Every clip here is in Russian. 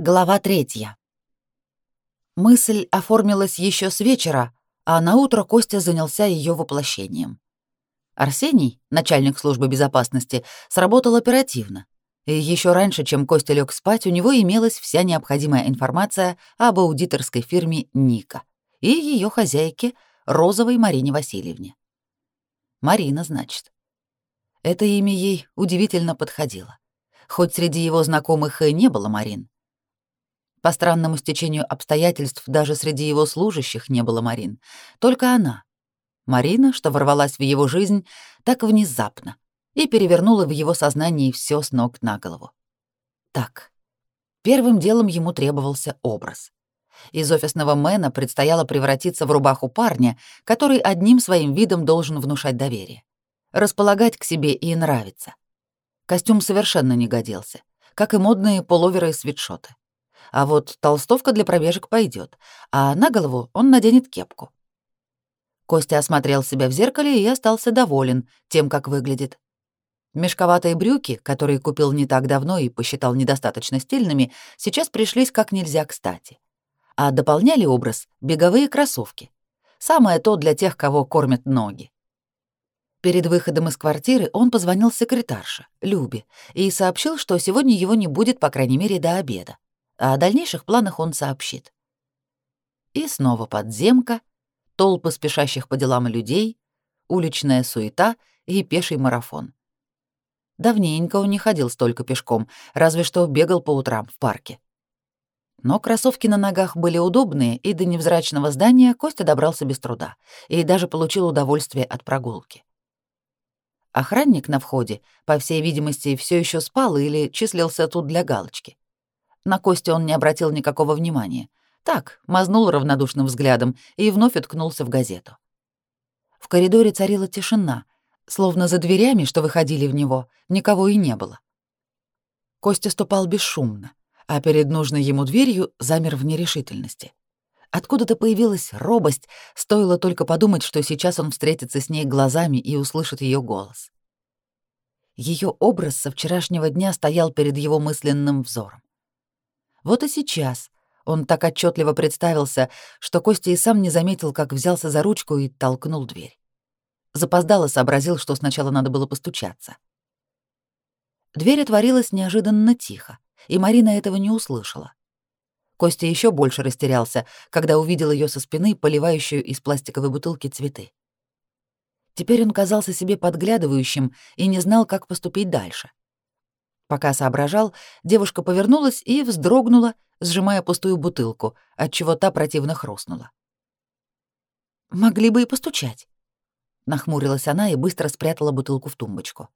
Глава третья. Мысль оформилась еще с вечера, а на утро Костя занялся ее воплощением. Арсений, начальник службы безопасности, сработал оперативно. И еще раньше, чем Костя лег спать, у него имелась вся необходимая информация об аудиторской фирме Ника и ее хозяйке Розовой Марине Васильевне. Марина, значит. Это имя ей удивительно подходило. Хоть среди его знакомых и не было Марин, по странному стечению обстоятельств даже среди его служащих не было Марин. Только она. Марина, что ворвалась в его жизнь так внезапно и перевернула в его сознании все с ног на голову. Так, первым делом ему требовался образ. Из офисного мэна предстояло превратиться в рубаху парня, который одним своим видом должен внушать доверие. Располагать к себе и нравиться. Костюм совершенно не годился, как и модные пуловеры и свитшоты. А вот толстовка для пробежек пойдет, а на голову он наденет кепку. Костя осмотрел себя в зеркале и остался доволен тем, как выглядит. Мешковатые брюки, которые купил не так давно и посчитал недостаточно стильными, сейчас пришлись как нельзя кстати. А дополняли образ беговые кроссовки. Самое то для тех, кого кормят ноги. Перед выходом из квартиры он позвонил секретарше, Любе, и сообщил, что сегодня его не будет, по крайней мере, до обеда а о дальнейших планах он сообщит. И снова подземка, толпы спешащих по делам людей, уличная суета и пеший марафон. Давненько он не ходил столько пешком, разве что бегал по утрам в парке. Но кроссовки на ногах были удобные, и до невзрачного здания Костя добрался без труда и даже получил удовольствие от прогулки. Охранник на входе, по всей видимости, все еще спал или числился тут для галочки. На Костю он не обратил никакого внимания. Так, мазнул равнодушным взглядом и вновь уткнулся в газету. В коридоре царила тишина, словно за дверями, что выходили в него, никого и не было. Костя ступал бесшумно, а перед нужной ему дверью замер в нерешительности. Откуда-то появилась робость, стоило только подумать, что сейчас он встретится с ней глазами и услышит ее голос. Ее образ со вчерашнего дня стоял перед его мысленным взором. Вот и сейчас он так отчетливо представился, что Костя и сам не заметил, как взялся за ручку и толкнул дверь. Запоздало сообразил, что сначала надо было постучаться. Дверь отворилась неожиданно тихо, и Марина этого не услышала. Костя еще больше растерялся, когда увидел ее со спины, поливающую из пластиковой бутылки цветы. Теперь он казался себе подглядывающим и не знал, как поступить дальше. Пока соображал, девушка повернулась и вздрогнула, сжимая пустую бутылку, отчего та противно хрустнула. «Могли бы и постучать», — нахмурилась она и быстро спрятала бутылку в тумбочку.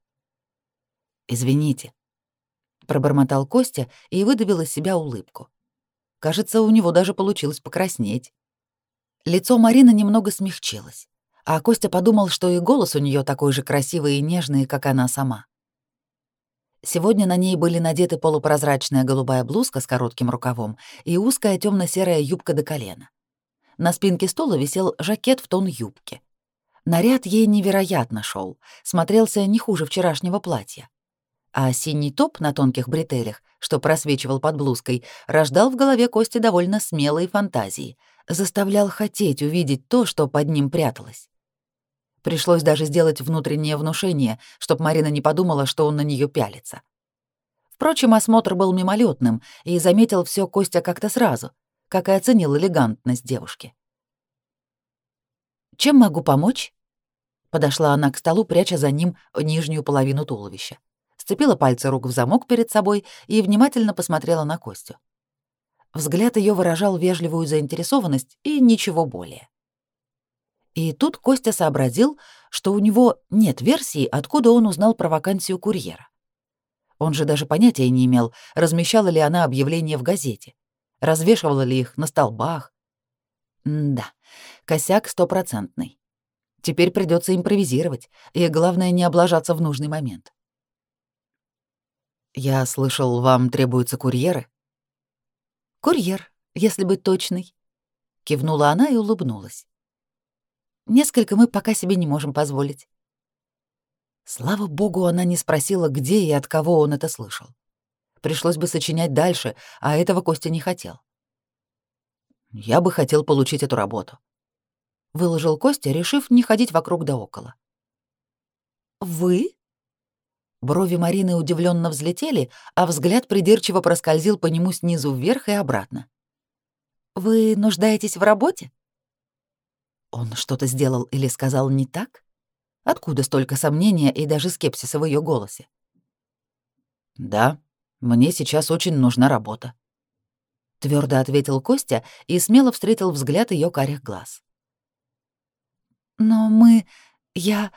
«Извините», — пробормотал Костя и выдавил из себя улыбку. Кажется, у него даже получилось покраснеть. Лицо Марины немного смягчилось, а Костя подумал, что и голос у нее такой же красивый и нежный, как она сама. Сегодня на ней были надеты полупрозрачная голубая блузка с коротким рукавом и узкая темно серая юбка до колена. На спинке стула висел жакет в тон юбки. Наряд ей невероятно шел, смотрелся не хуже вчерашнего платья. А синий топ на тонких бретелях, что просвечивал под блузкой, рождал в голове Кости довольно смелые фантазии, заставлял хотеть увидеть то, что под ним пряталось. Пришлось даже сделать внутреннее внушение, чтобы Марина не подумала, что он на нее пялится. Впрочем, осмотр был мимолетным, и заметил все Костя как-то сразу, как и оценил элегантность девушки. «Чем могу помочь?» Подошла она к столу, пряча за ним нижнюю половину туловища. Сцепила пальцы рук в замок перед собой и внимательно посмотрела на Костю. Взгляд ее выражал вежливую заинтересованность и ничего более. И тут Костя сообразил, что у него нет версии, откуда он узнал про вакансию курьера. Он же даже понятия не имел, размещала ли она объявления в газете, развешивала ли их на столбах. М да, косяк стопроцентный. Теперь придется импровизировать, и главное не облажаться в нужный момент. «Я слышал, вам требуются курьеры?» «Курьер, если быть точной», — кивнула она и улыбнулась. Несколько мы пока себе не можем позволить. Слава богу, она не спросила, где и от кого он это слышал. Пришлось бы сочинять дальше, а этого Костя не хотел. Я бы хотел получить эту работу. Выложил Костя, решив не ходить вокруг да около. Вы? Брови Марины удивленно взлетели, а взгляд придирчиво проскользил по нему снизу вверх и обратно. Вы нуждаетесь в работе? Он что-то сделал или сказал не так? Откуда столько сомнения и даже скепсиса в ее голосе? Да, мне сейчас очень нужна работа. Твердо ответил Костя и смело встретил взгляд ее карих глаз. Но мы... я...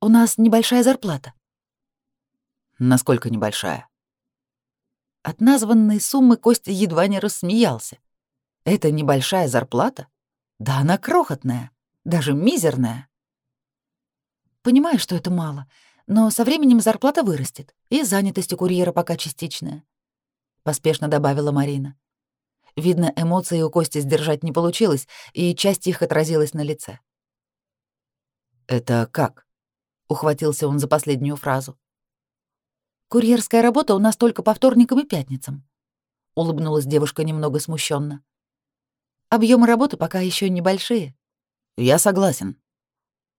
у нас небольшая зарплата. Насколько небольшая? От названной суммы Костя едва не рассмеялся. Это небольшая зарплата? Да она крохотная, даже мизерная. Понимаю, что это мало, но со временем зарплата вырастет, и занятость у курьера пока частичная. Поспешно добавила Марина. Видно, эмоции у Кости сдержать не получилось, и часть их отразилась на лице. «Это как?» — ухватился он за последнюю фразу. Курьерская работа у нас только по вторникам и пятницам. Улыбнулась девушка немного смущенно. Объемы работы пока еще небольшие. Я согласен.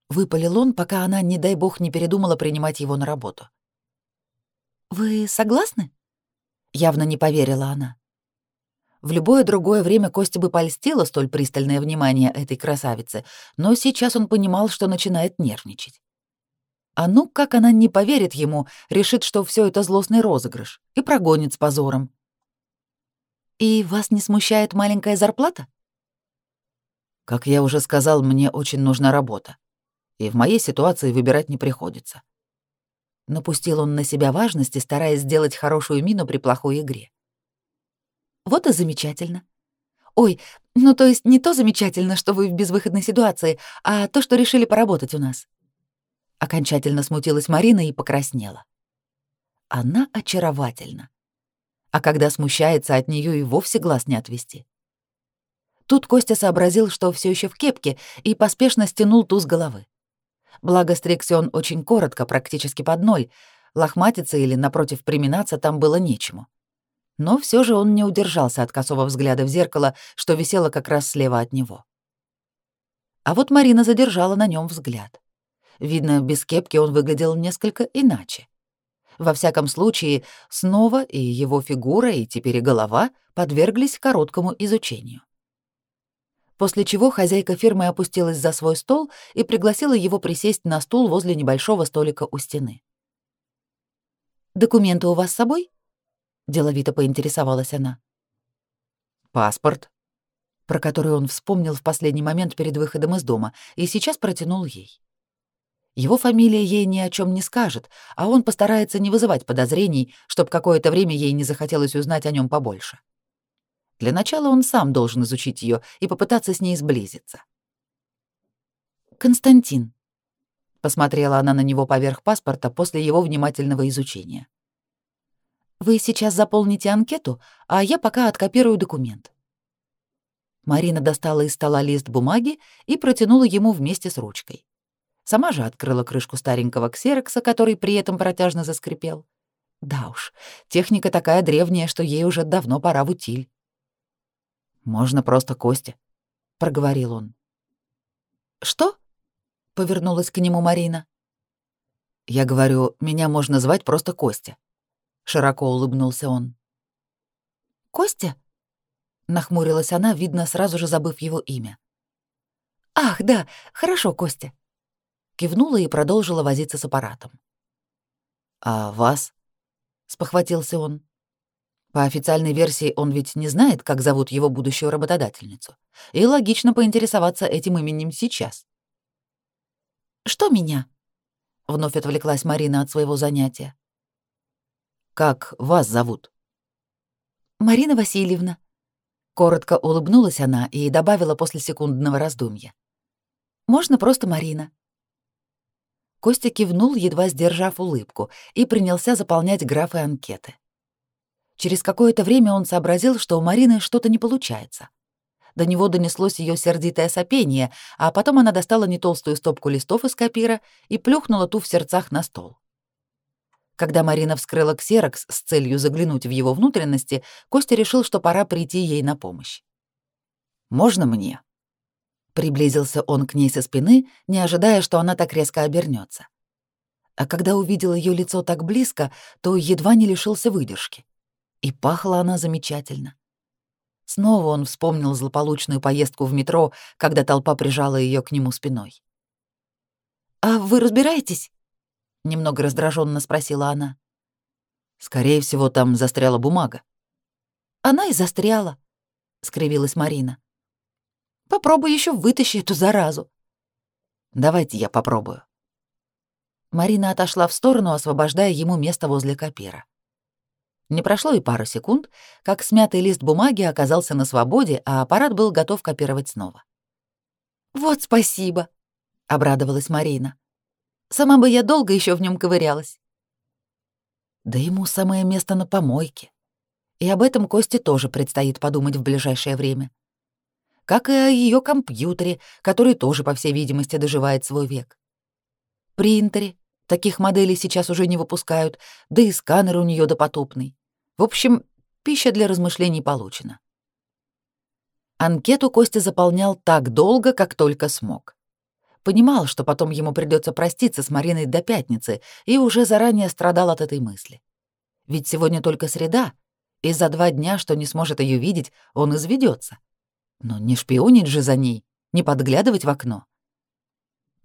Выпалил он, пока она, не дай бог, не передумала принимать его на работу. Вы согласны? Явно не поверила она. В любое другое время Костя бы польстила столь пристальное внимание этой красавицы, но сейчас он понимал, что начинает нервничать. А ну, как она не поверит ему, решит, что все это злостный розыгрыш, и прогонит с позором. «И вас не смущает маленькая зарплата?» «Как я уже сказал, мне очень нужна работа. И в моей ситуации выбирать не приходится». Напустил он на себя важности, стараясь сделать хорошую мину при плохой игре. «Вот и замечательно. Ой, ну то есть не то замечательно, что вы в безвыходной ситуации, а то, что решили поработать у нас. Окончательно смутилась Марина и покраснела. Она очаровательна. А когда смущается, от нее и вовсе глаз не отвести. Тут Костя сообразил, что все еще в кепке, и поспешно стянул ту с головы. Благо стригся он очень коротко, практически под ноль, лохматиться или, напротив, приминаться там было нечему. Но все же он не удержался от косого взгляда в зеркало, что висело как раз слева от него. А вот Марина задержала на нем взгляд. Видно, без кепки он выглядел несколько иначе. Во всяком случае, снова и его фигура, и теперь и голова подверглись короткому изучению. После чего хозяйка фирмы опустилась за свой стол и пригласила его присесть на стул возле небольшого столика у стены. «Документы у вас с собой?» — деловито поинтересовалась она. «Паспорт», про который он вспомнил в последний момент перед выходом из дома и сейчас протянул ей. Его фамилия ей ни о чем не скажет, а он постарается не вызывать подозрений, чтобы какое-то время ей не захотелось узнать о нем побольше. Для начала он сам должен изучить ее и попытаться с ней сблизиться. «Константин», — посмотрела она на него поверх паспорта после его внимательного изучения. «Вы сейчас заполните анкету, а я пока откопирую документ». Марина достала из стола лист бумаги и протянула ему вместе с ручкой. Сама же открыла крышку старенького ксерокса, который при этом протяжно заскрипел. Да уж, техника такая древняя, что ей уже давно пора в утиль. «Можно просто Костя», — проговорил он. «Что?» — повернулась к нему Марина. «Я говорю, меня можно звать просто Костя», — широко улыбнулся он. «Костя?» — нахмурилась она, видно, сразу же забыв его имя. «Ах, да, хорошо, Костя кивнула и продолжила возиться с аппаратом. «А вас?» — спохватился он. По официальной версии он ведь не знает, как зовут его будущую работодательницу, и логично поинтересоваться этим именем сейчас. «Что меня?» — вновь отвлеклась Марина от своего занятия. «Как вас зовут?» «Марина Васильевна». Коротко улыбнулась она и добавила после секундного раздумья. «Можно просто Марина». Костя кивнул, едва сдержав улыбку, и принялся заполнять графы анкеты. Через какое-то время он сообразил, что у Марины что-то не получается. До него донеслось ее сердитое сопение, а потом она достала не толстую стопку листов из копира и плюхнула ту в сердцах на стол. Когда Марина вскрыла ксерокс с целью заглянуть в его внутренности, Костя решил, что пора прийти ей на помощь. «Можно мне?» Приблизился он к ней со спины, не ожидая, что она так резко обернется. А когда увидел ее лицо так близко, то едва не лишился выдержки. И пахла она замечательно. Снова он вспомнил злополучную поездку в метро, когда толпа прижала ее к нему спиной. «А вы разбираетесь?» — немного раздраженно спросила она. «Скорее всего, там застряла бумага». «Она и застряла», — скривилась Марина. «Попробуй еще вытащи эту заразу». «Давайте я попробую». Марина отошла в сторону, освобождая ему место возле копира. Не прошло и пары секунд, как смятый лист бумаги оказался на свободе, а аппарат был готов копировать снова. «Вот спасибо», — обрадовалась Марина. «Сама бы я долго еще в нем ковырялась». Да ему самое место на помойке. И об этом Косте тоже предстоит подумать в ближайшее время. Как и о ее компьютере, который тоже, по всей видимости, доживает свой век. Принтере, Таких моделей сейчас уже не выпускают, да и сканер у нее допотопный. В общем, пища для размышлений получена. Анкету Костя заполнял так долго, как только смог. Понимал, что потом ему придется проститься с Мариной до пятницы, и уже заранее страдал от этой мысли. Ведь сегодня только среда, и за два дня, что не сможет ее видеть, он изведется. Но не шпионить же за ней, не подглядывать в окно.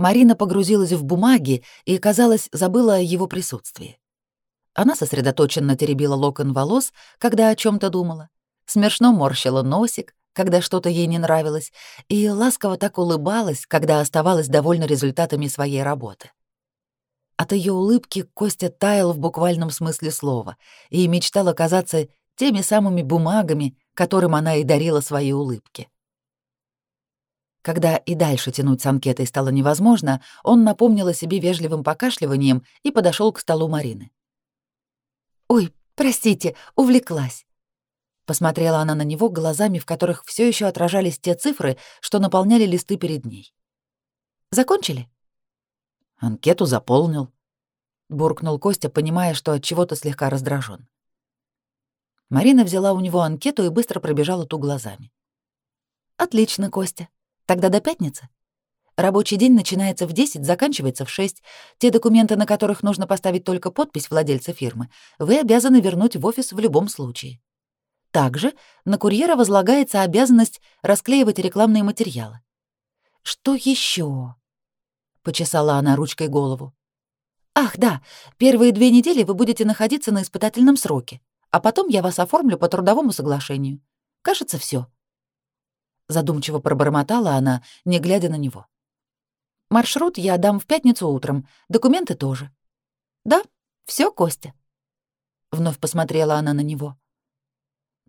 Марина погрузилась в бумаги и, казалось, забыла о его присутствии. Она сосредоточенно теребила локон волос, когда о чем то думала, смешно морщила носик, когда что-то ей не нравилось, и ласково так улыбалась, когда оставалась довольна результатами своей работы. От ее улыбки Костя таял в буквальном смысле слова и мечтал оказаться теми самыми бумагами, которым она и дарила свои улыбки. Когда и дальше тянуть с анкетой стало невозможно, он напомнил о себе вежливым покашливанием и подошел к столу Марины. «Ой, простите, увлеклась». Посмотрела она на него глазами, в которых все еще отражались те цифры, что наполняли листы перед ней. «Закончили?» «Анкету заполнил», — буркнул Костя, понимая, что от чего-то слегка раздражен. Марина взяла у него анкету и быстро пробежала ту глазами. «Отлично, Костя. Тогда до пятницы. Рабочий день начинается в 10, заканчивается в 6. Те документы, на которых нужно поставить только подпись владельца фирмы, вы обязаны вернуть в офис в любом случае. Также на курьера возлагается обязанность расклеивать рекламные материалы. Что еще? почесала она ручкой голову. Ах, да, первые две недели вы будете находиться на испытательном сроке, а потом я вас оформлю по трудовому соглашению. Кажется, все задумчиво пробормотала она, не глядя на него. Маршрут я дам в пятницу утром, документы тоже. Да, все, Костя. Вновь посмотрела она на него.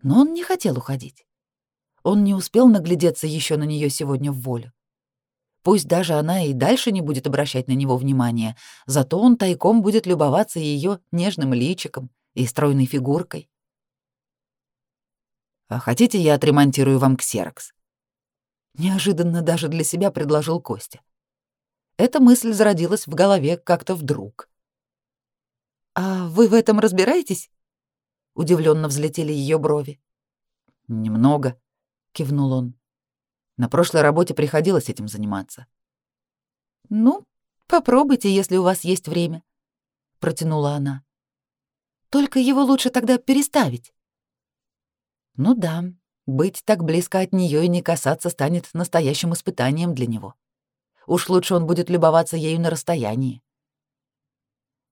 Но он не хотел уходить. Он не успел наглядеться еще на нее сегодня в волю. Пусть даже она и дальше не будет обращать на него внимания, зато он тайком будет любоваться ее нежным личиком и стройной фигуркой. «А хотите, я отремонтирую вам ксерокс?» Неожиданно даже для себя предложил Костя. Эта мысль зародилась в голове как-то вдруг. «А вы в этом разбираетесь?» Удивленно взлетели ее брови. «Немного», — кивнул он. «На прошлой работе приходилось этим заниматься». «Ну, попробуйте, если у вас есть время», — протянула она. «Только его лучше тогда переставить». «Ну да, быть так близко от нее и не касаться станет настоящим испытанием для него. Уж лучше он будет любоваться ею на расстоянии.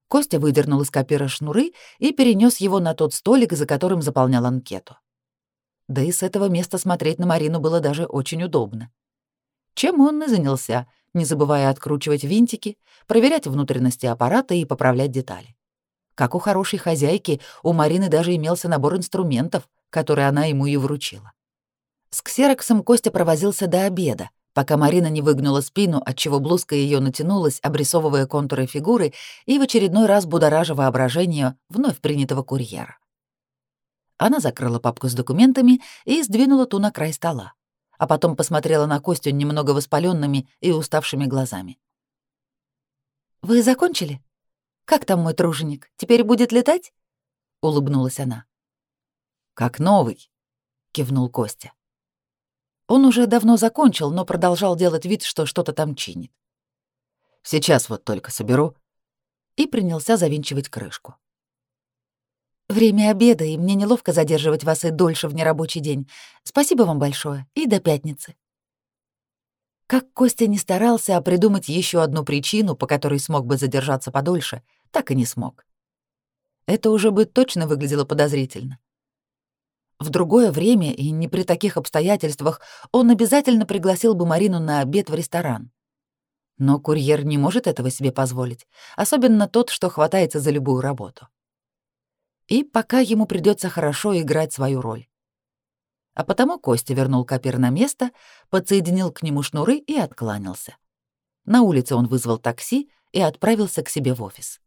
Костя выдернул из копира шнуры и перенес его на тот столик, за которым заполнял анкету. Да и с этого места смотреть на Марину было даже очень удобно. Чем он и занялся, не забывая откручивать винтики, проверять внутренности аппарата и поправлять детали. Как у хорошей хозяйки, у Марины даже имелся набор инструментов — который она ему и вручила. С ксероксом Костя провозился до обеда, пока Марина не выгнула спину, отчего блузка ее натянулась, обрисовывая контуры фигуры и в очередной раз будоража воображение вновь принятого курьера. Она закрыла папку с документами и сдвинула ту на край стола, а потом посмотрела на Костю немного воспаленными и уставшими глазами. «Вы закончили?» Как там мой труженик? Теперь будет летать?» — улыбнулась она. «Как новый», — кивнул Костя. Он уже давно закончил, но продолжал делать вид, что что-то там чинит. «Сейчас вот только соберу». И принялся завинчивать крышку. «Время обеда, и мне неловко задерживать вас и дольше в нерабочий день. Спасибо вам большое, и до пятницы». Как Костя не старался, а придумать еще одну причину, по которой смог бы задержаться подольше, так и не смог. Это уже бы точно выглядело подозрительно. В другое время и не при таких обстоятельствах он обязательно пригласил бы Марину на обед в ресторан. Но курьер не может этого себе позволить, особенно тот, что хватается за любую работу. И пока ему придется хорошо играть свою роль. А потому Костя вернул копир на место, подсоединил к нему шнуры и откланялся. На улице он вызвал такси и отправился к себе в офис.